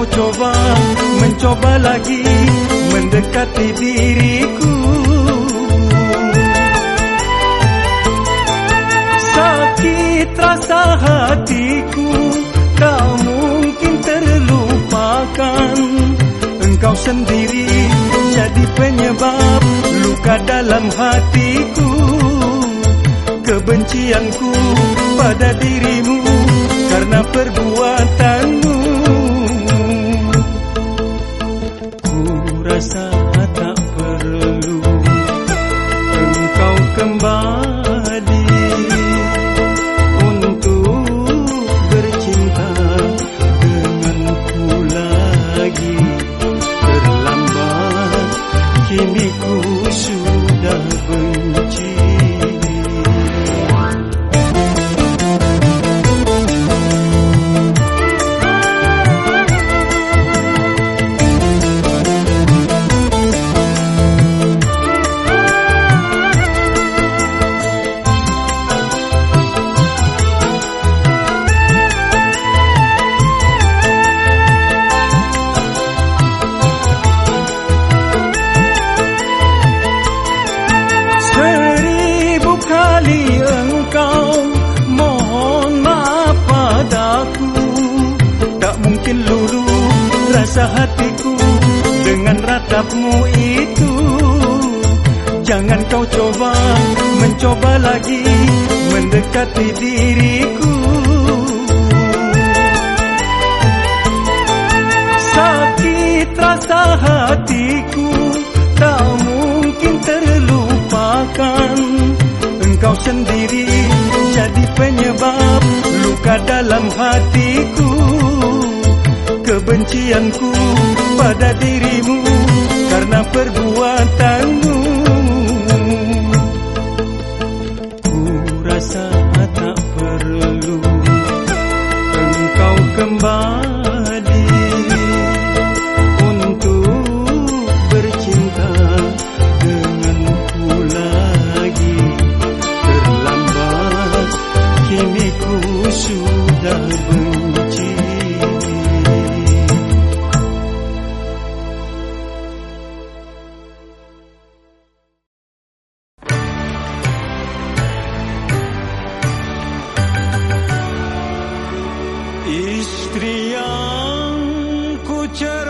kau coba mencoba lagi mendekati diriku. Sakit rasa hatiku tak mungkin terlupakan. Engkau sendiri jadi penyebab luka dalam hatiku. Kebencianku pada dirimu स्त्रियां कुचर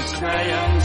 engkau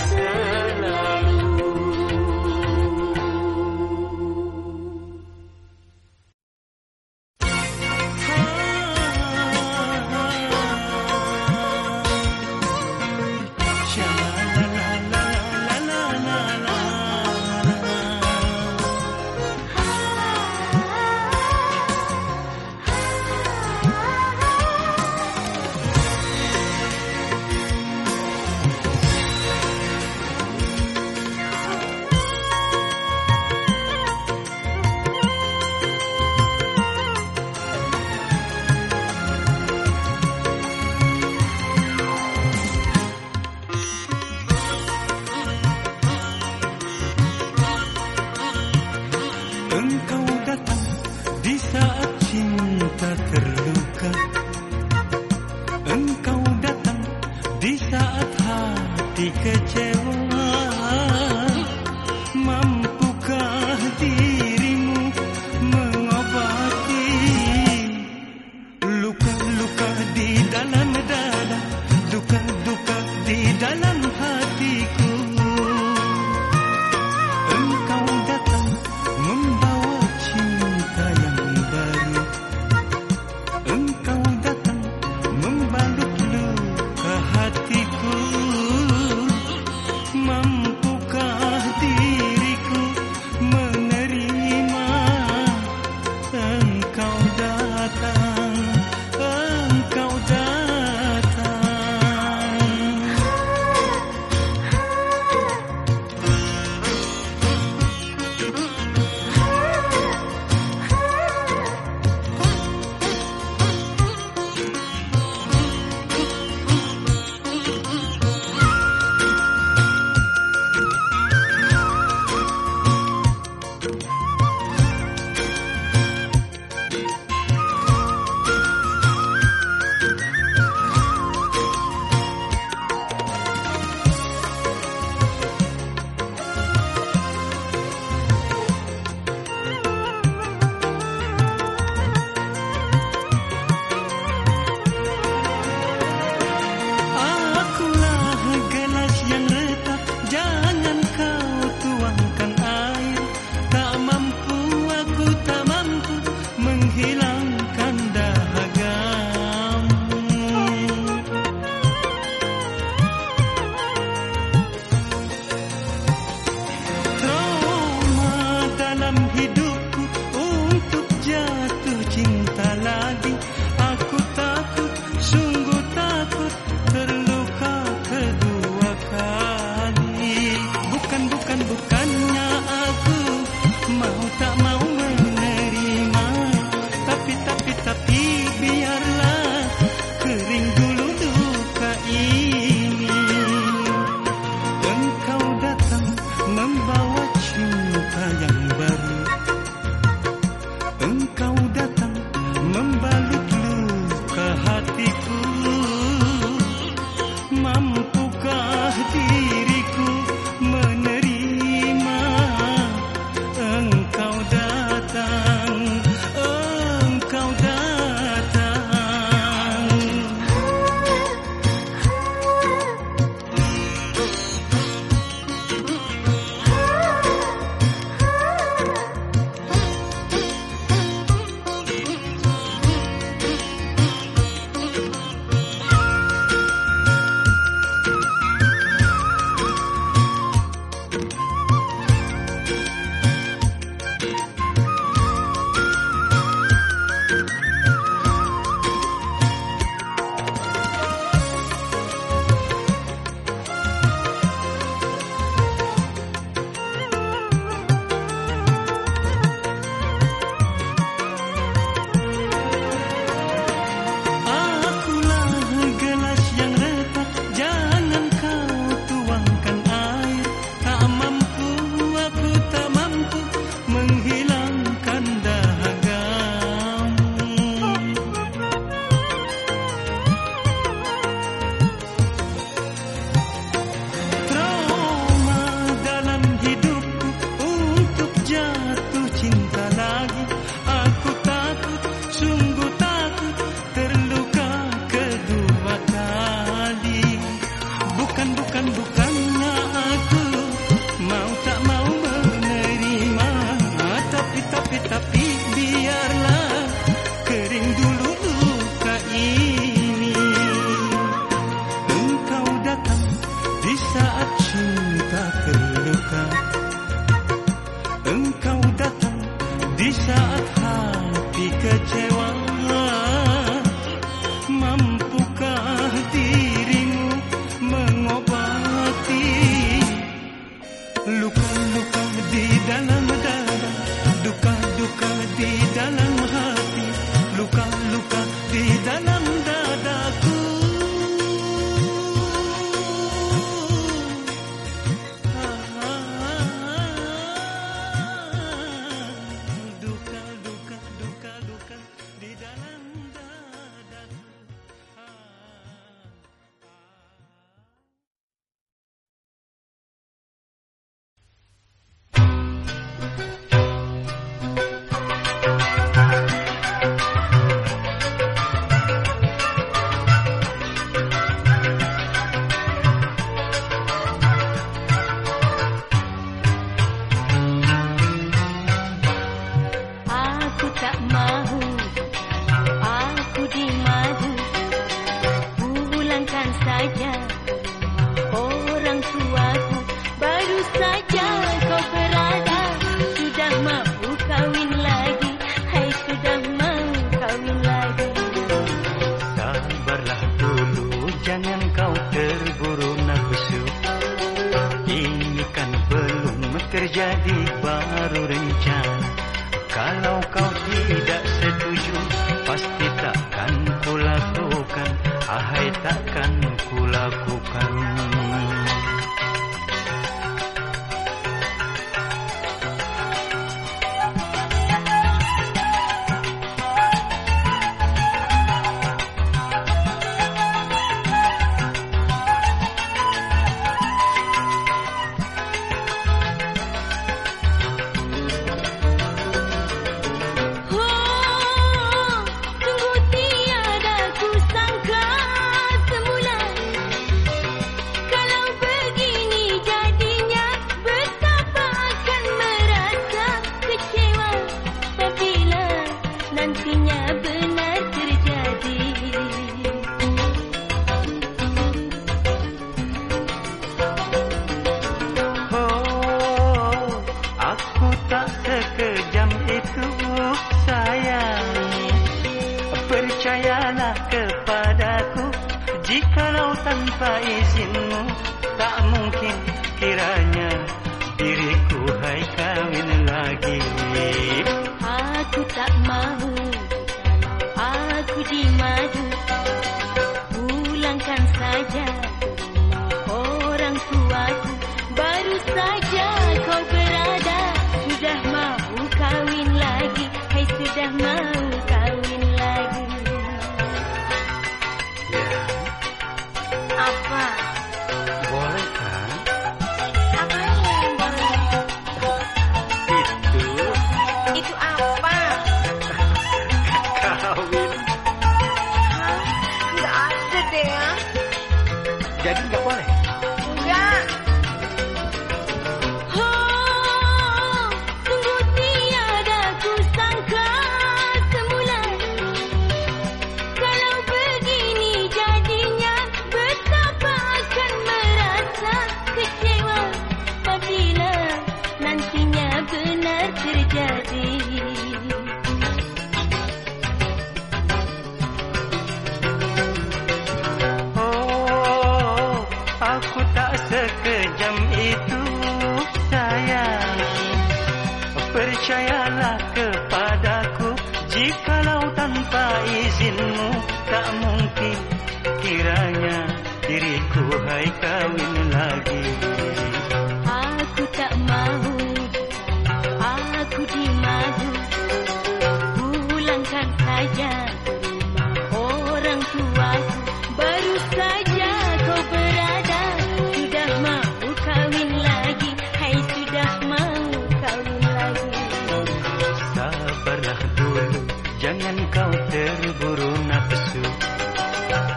Jangan kau terburu nafsu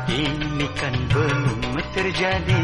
Ini kan belum terjadi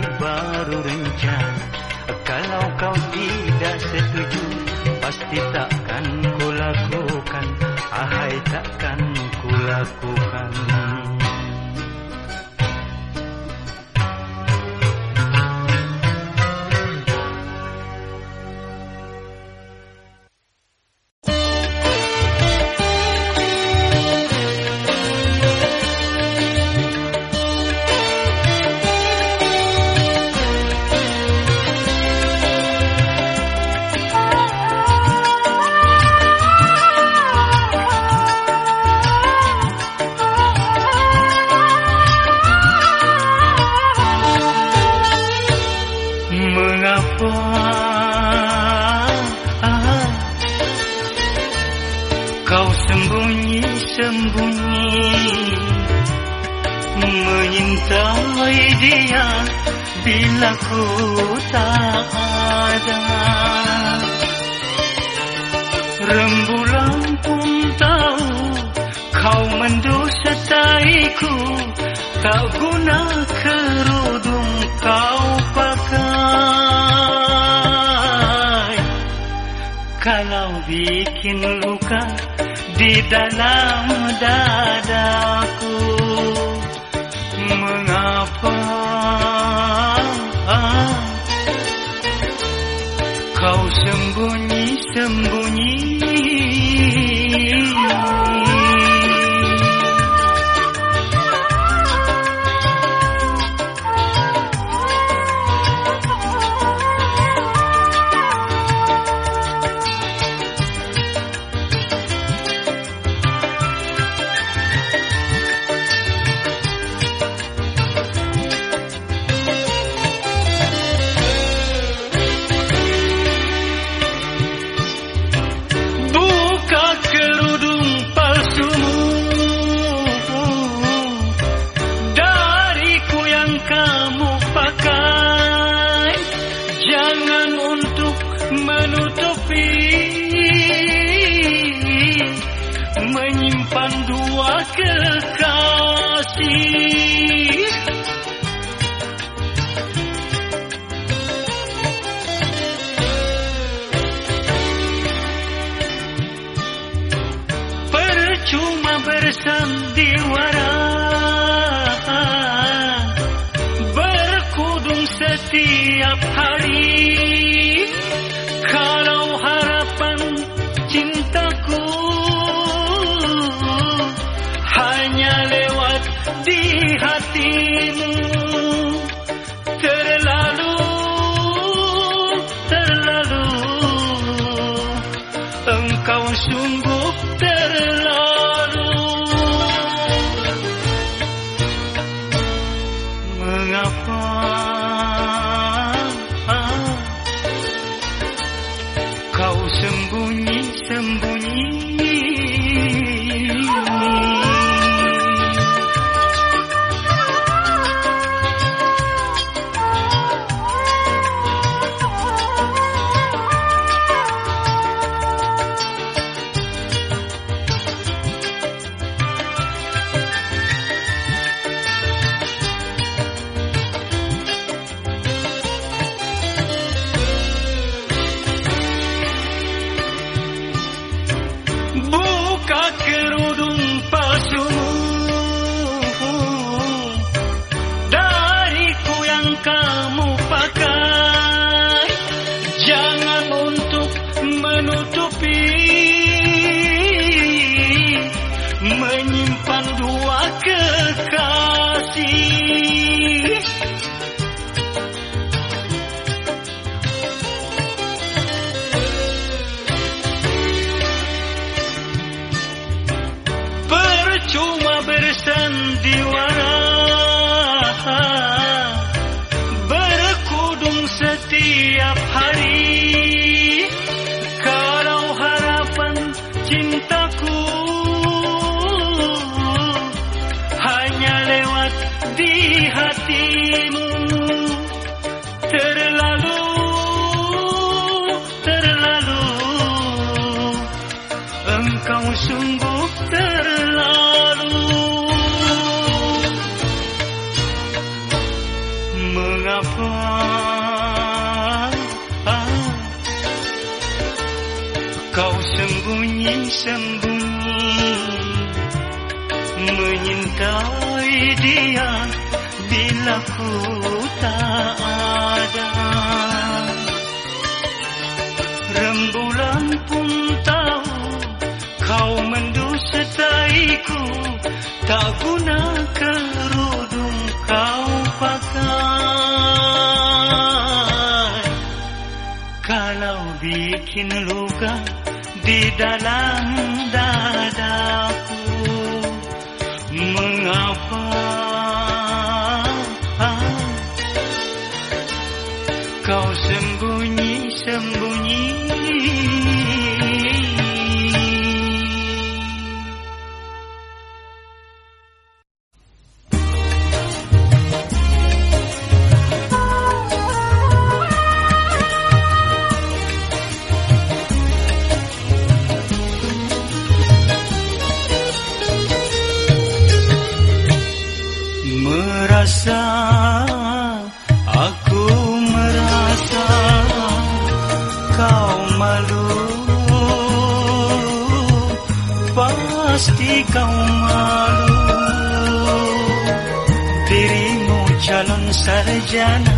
calon sarjana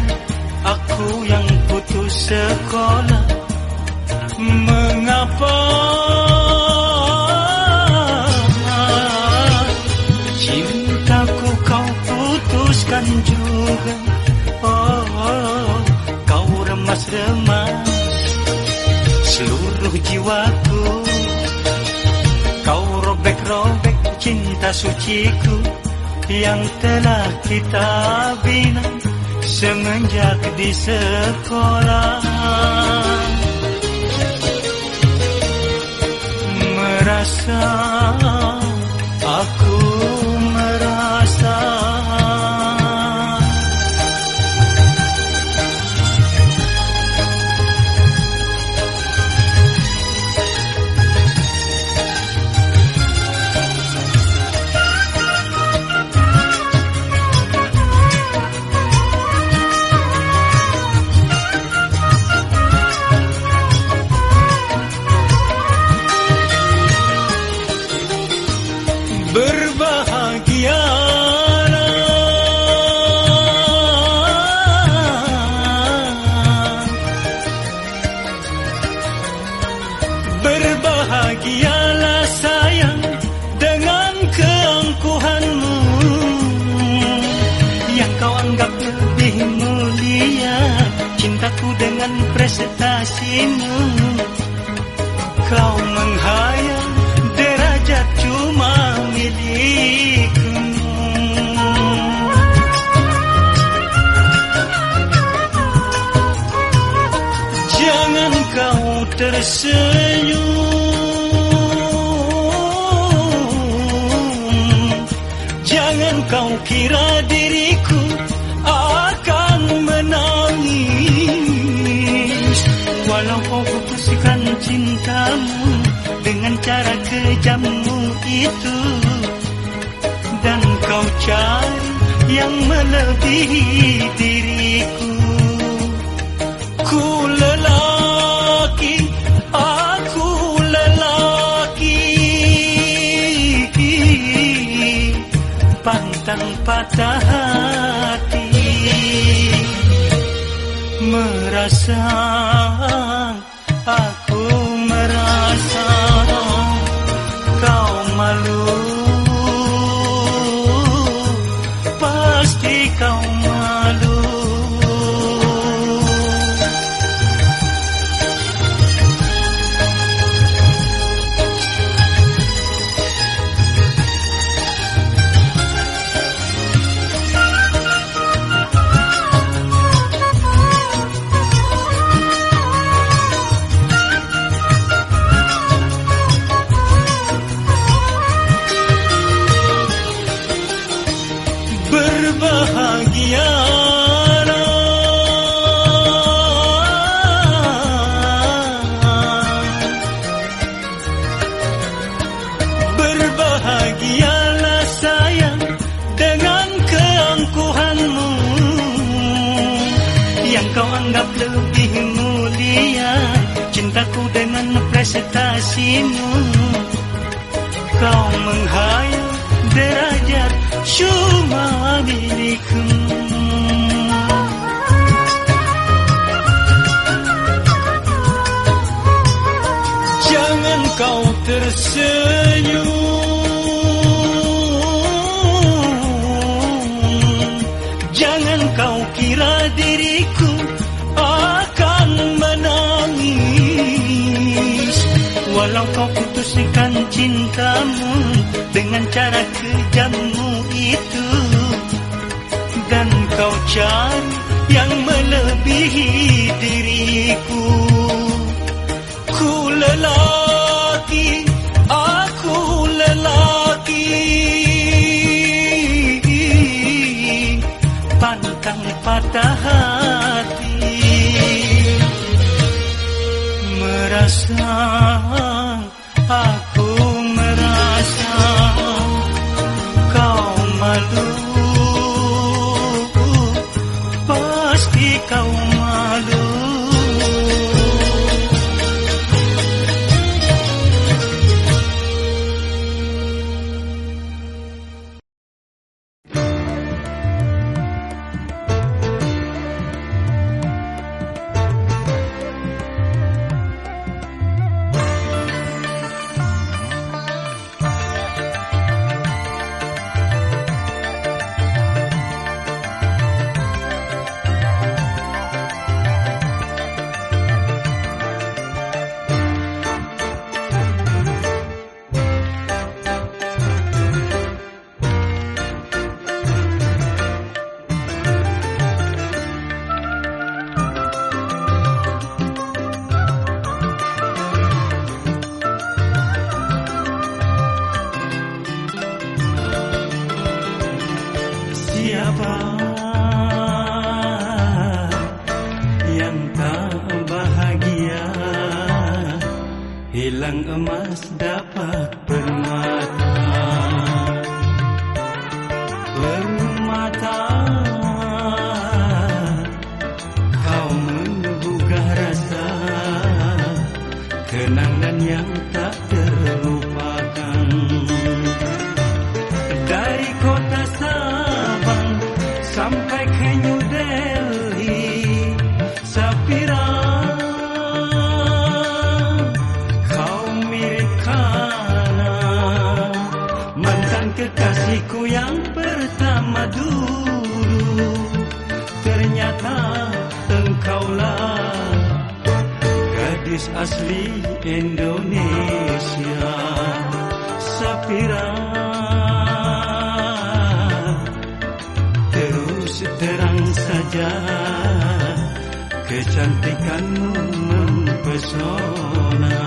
aku yang putus sekolah. Mengapa? Cintaku kau putuskan juga. Oh, kau remas-remas seluruh jiwaku. Kau robek-robek cinta suciku yang telah kita bina semenjak di sekolah. Merasa Kau menghayal derajat cuma milikmu. Jangan kau tersenyum cintamu dengan cara kejammu itu. Dan kau cari yang melebihi diriku. Ku lelaki, aku lelaki. Pantang patah hati. Merasa, gadis asli Indonesia, Sapira. Terus terang saja Kecantikanmu mempesona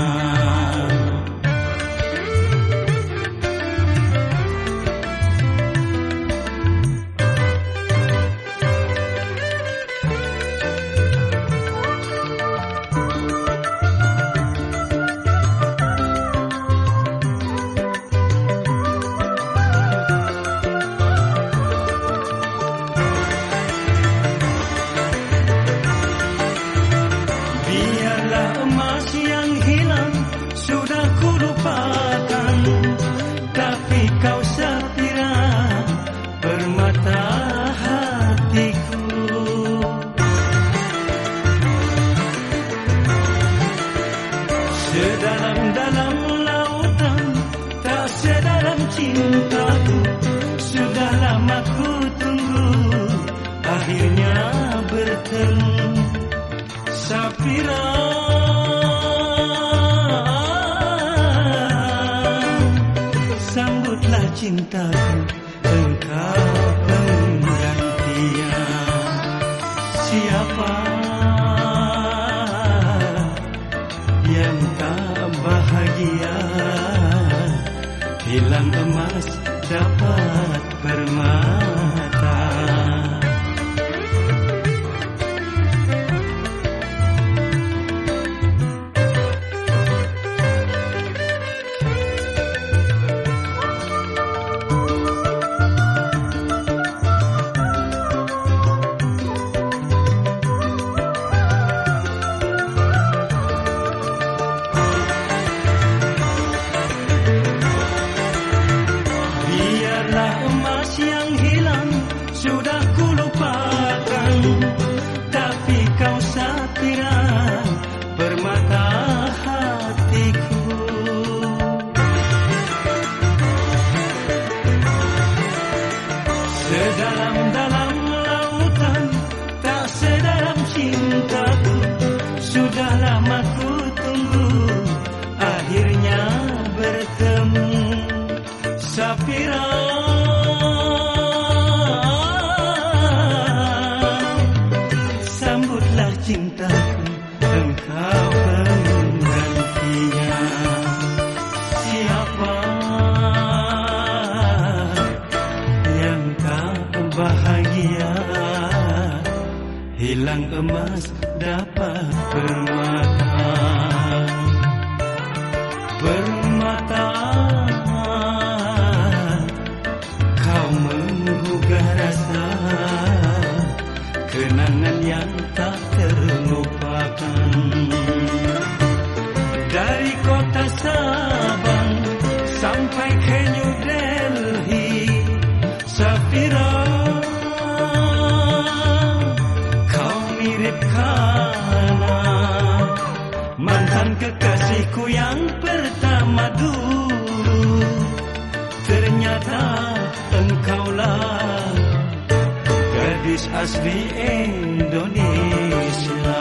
Asli Indonesia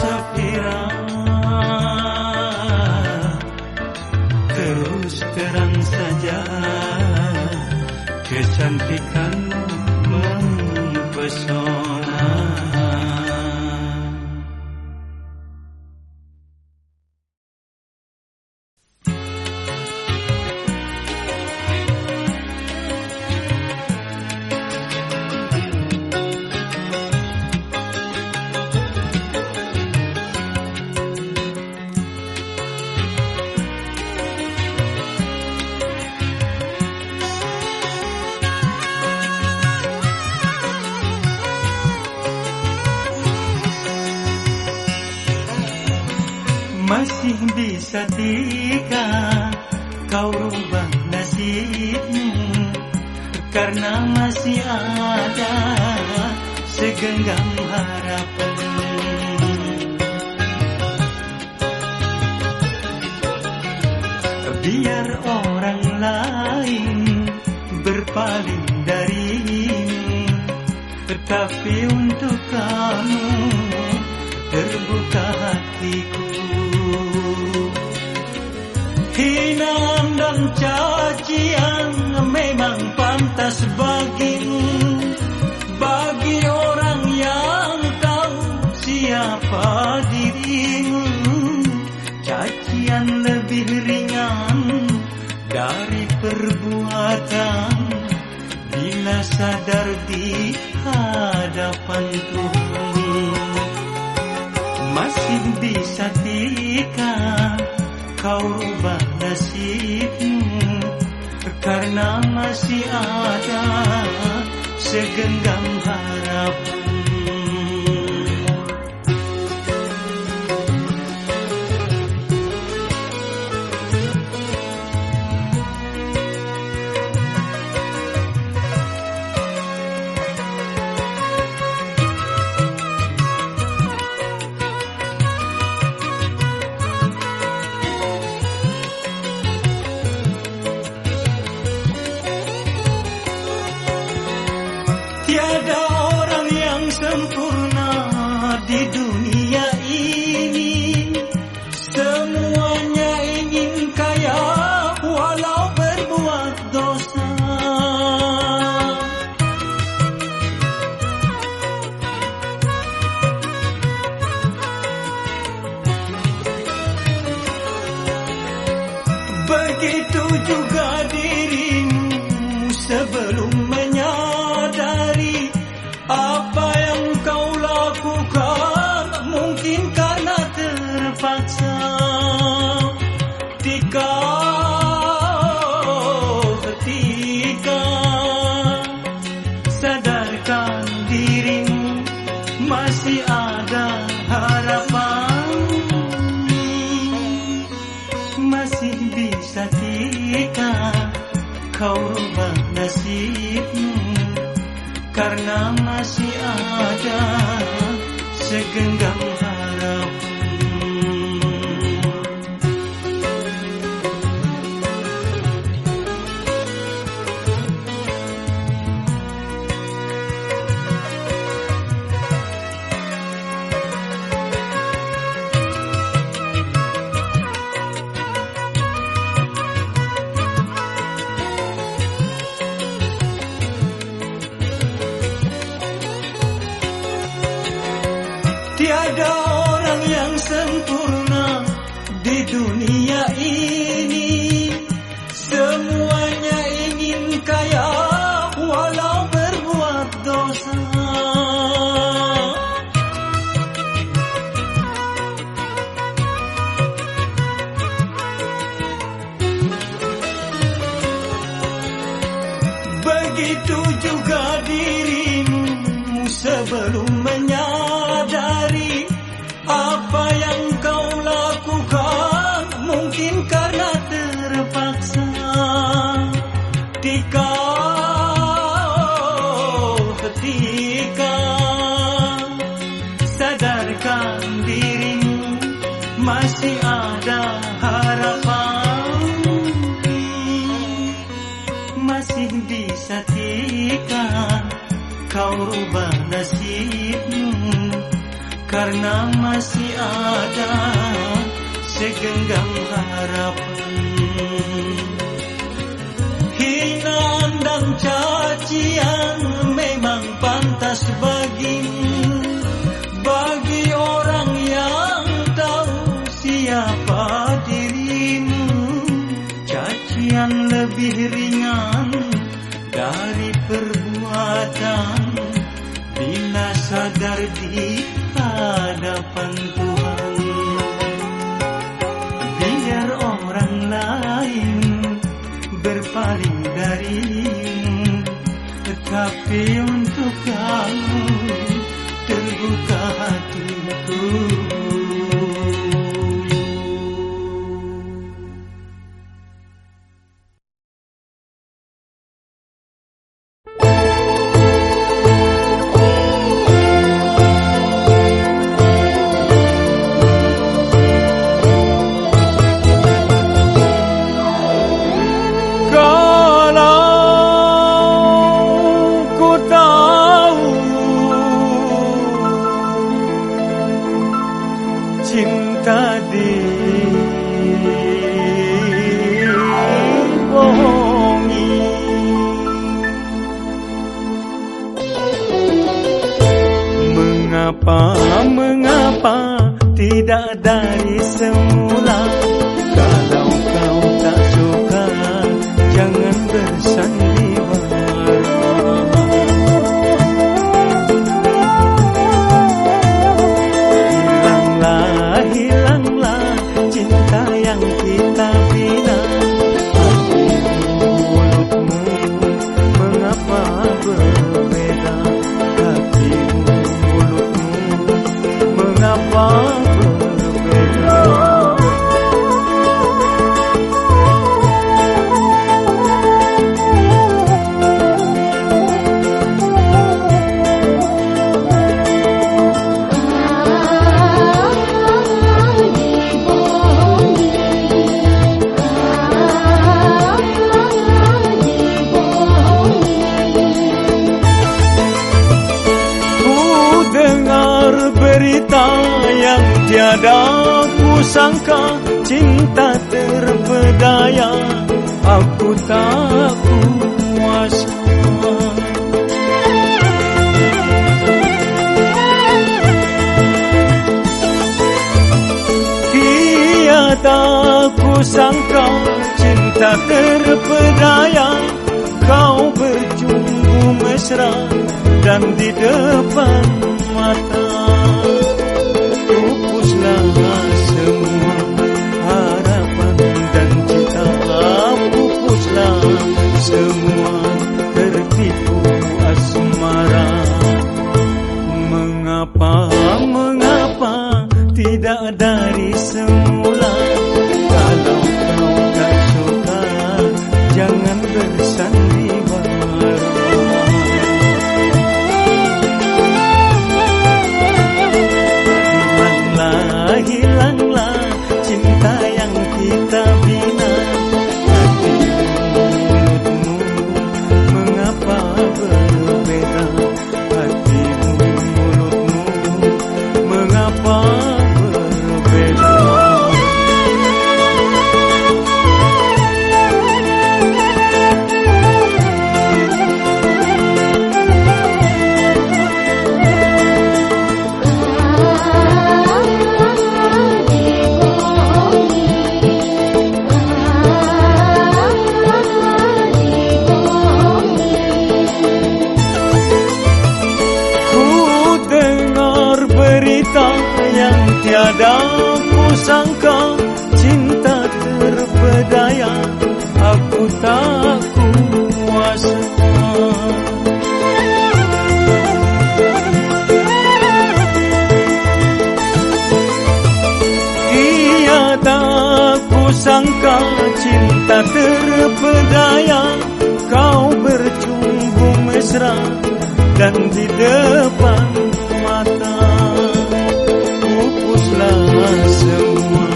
Safira Terus terang saja Kecantikanmu mempesona tidak dari semula. sangka cinta terpedaya. Aku tak puas. Tak ku sangka cinta terpedaya. Kau berjumpa mesra dan di depan semua sangka cinta terpedaya Kau bercumbu mesra dan di depan mata. Pupuslah semua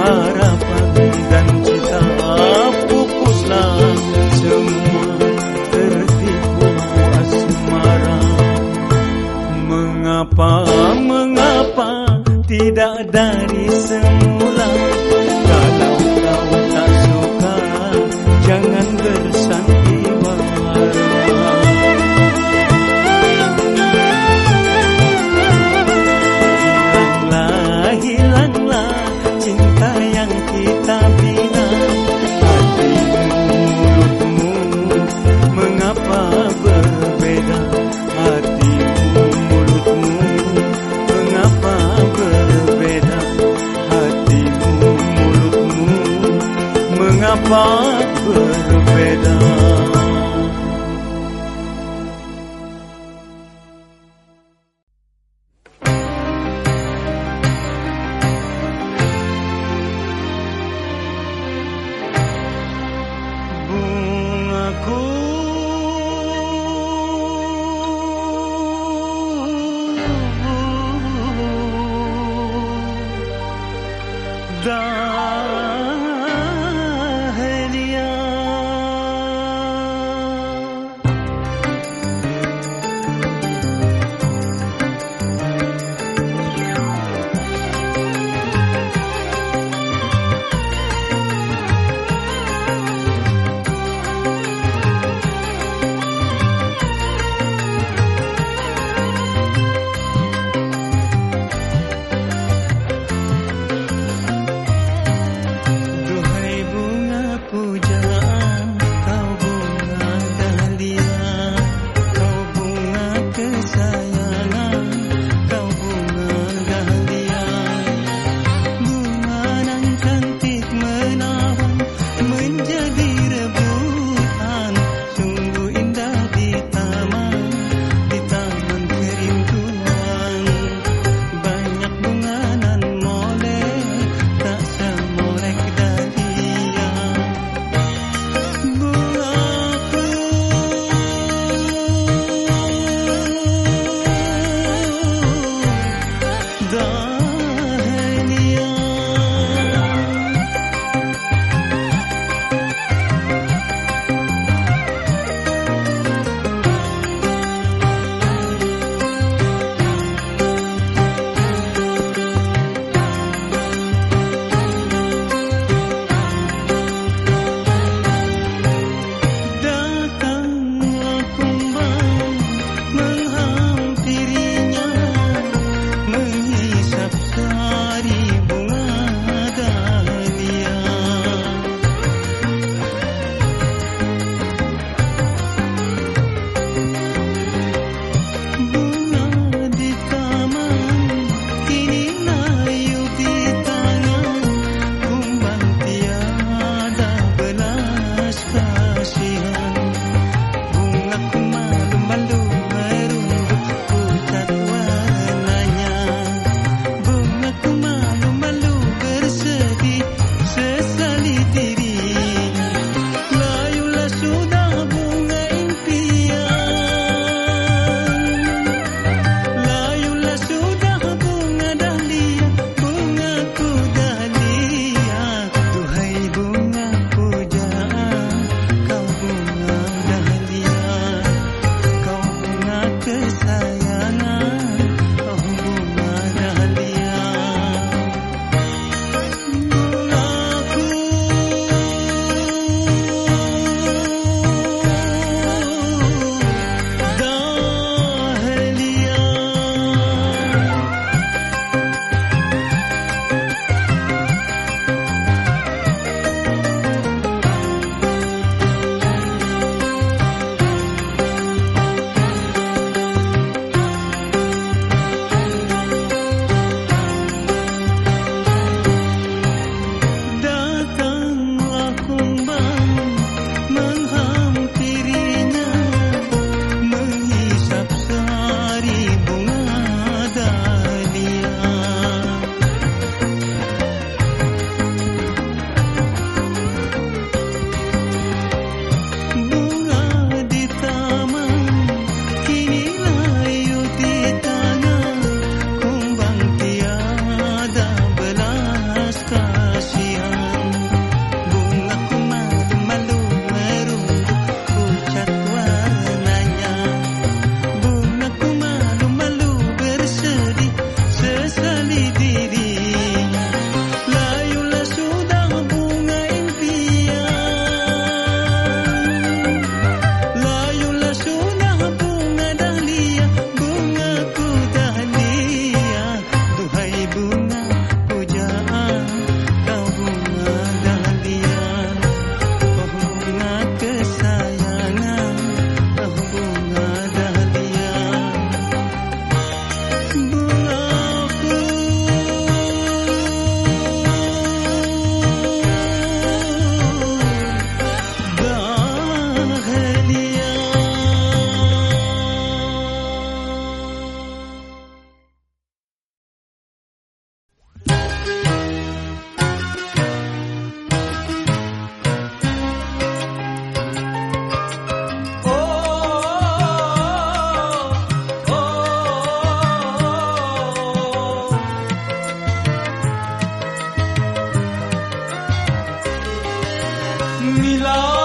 harapan dan cita Pupuslah semua tertipu asmara. Mengapa, mengapa tidak dari semula मिला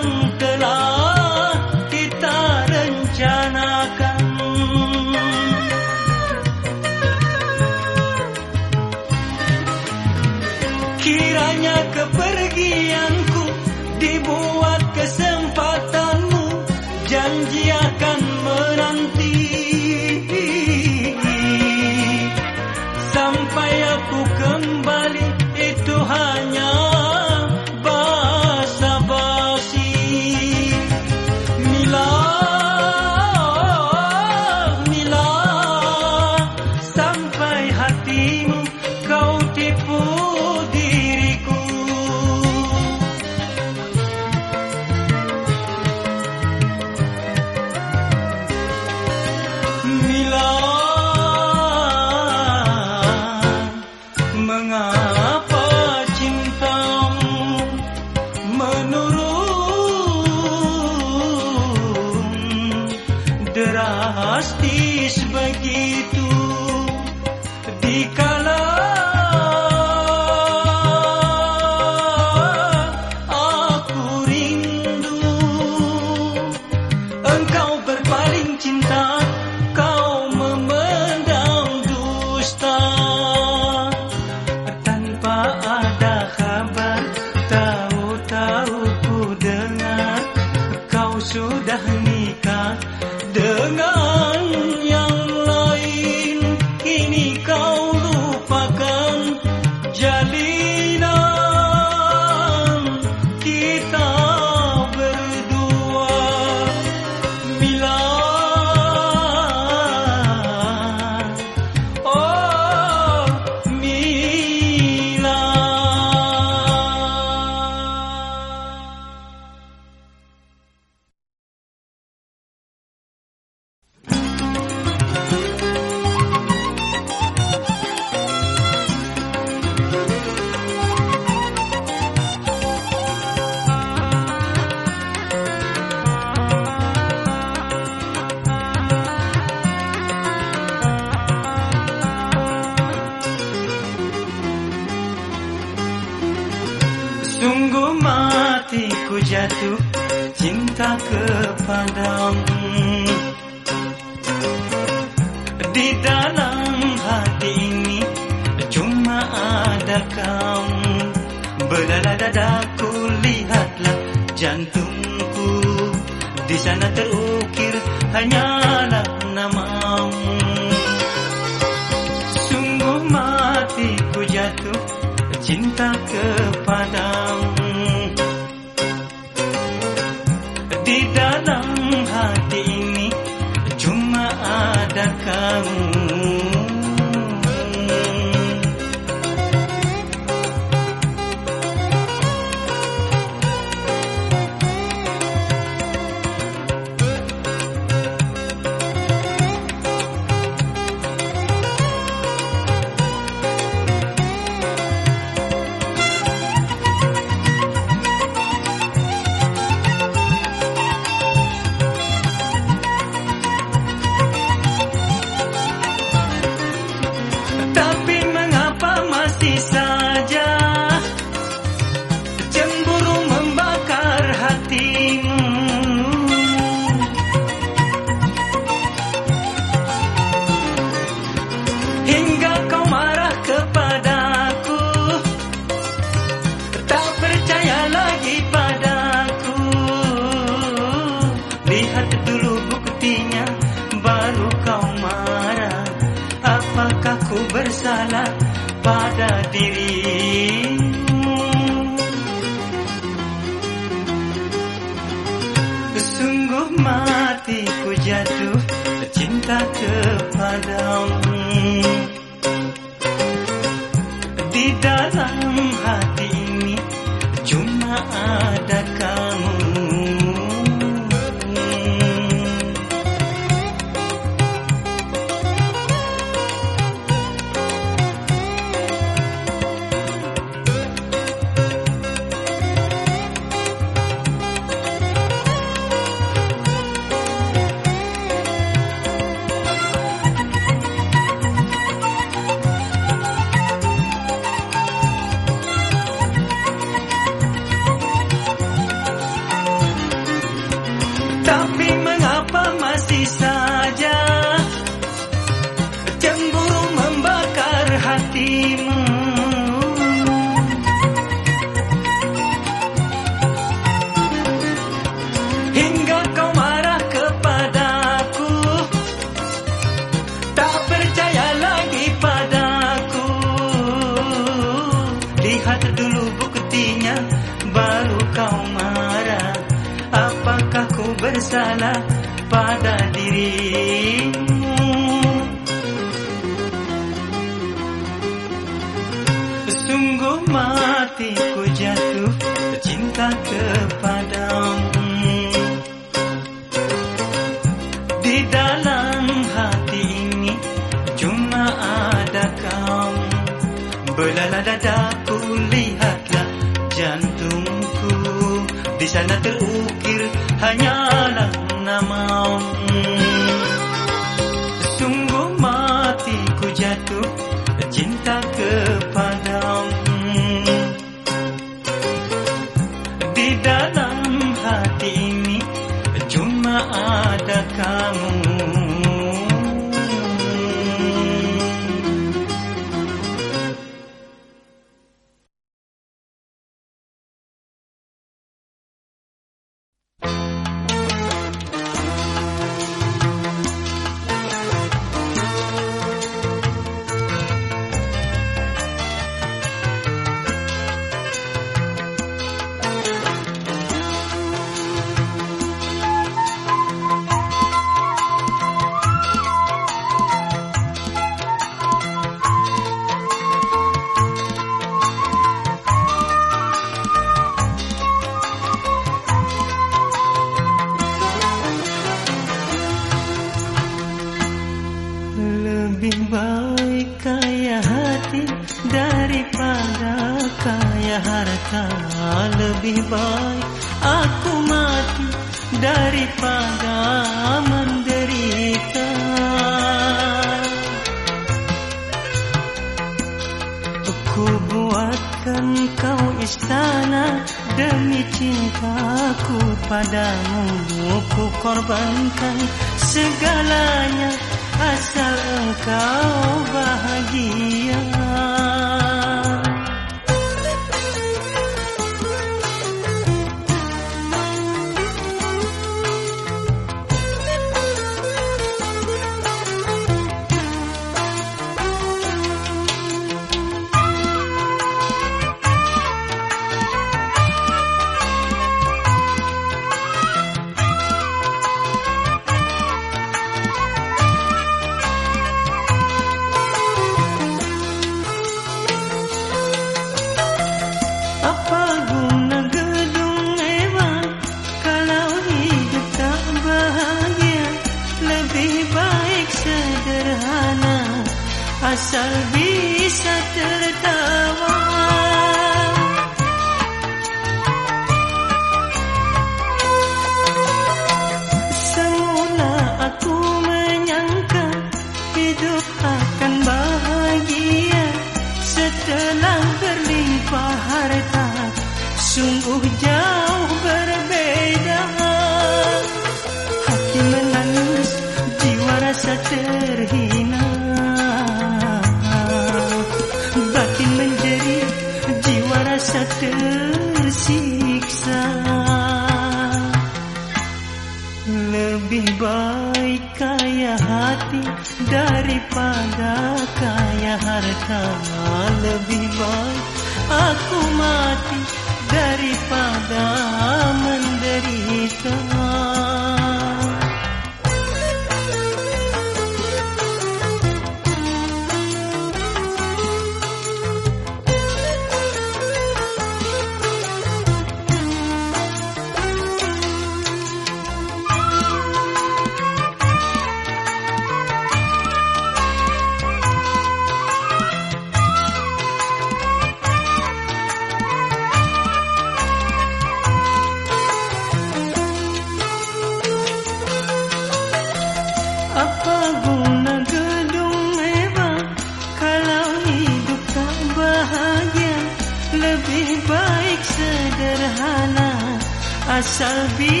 shall be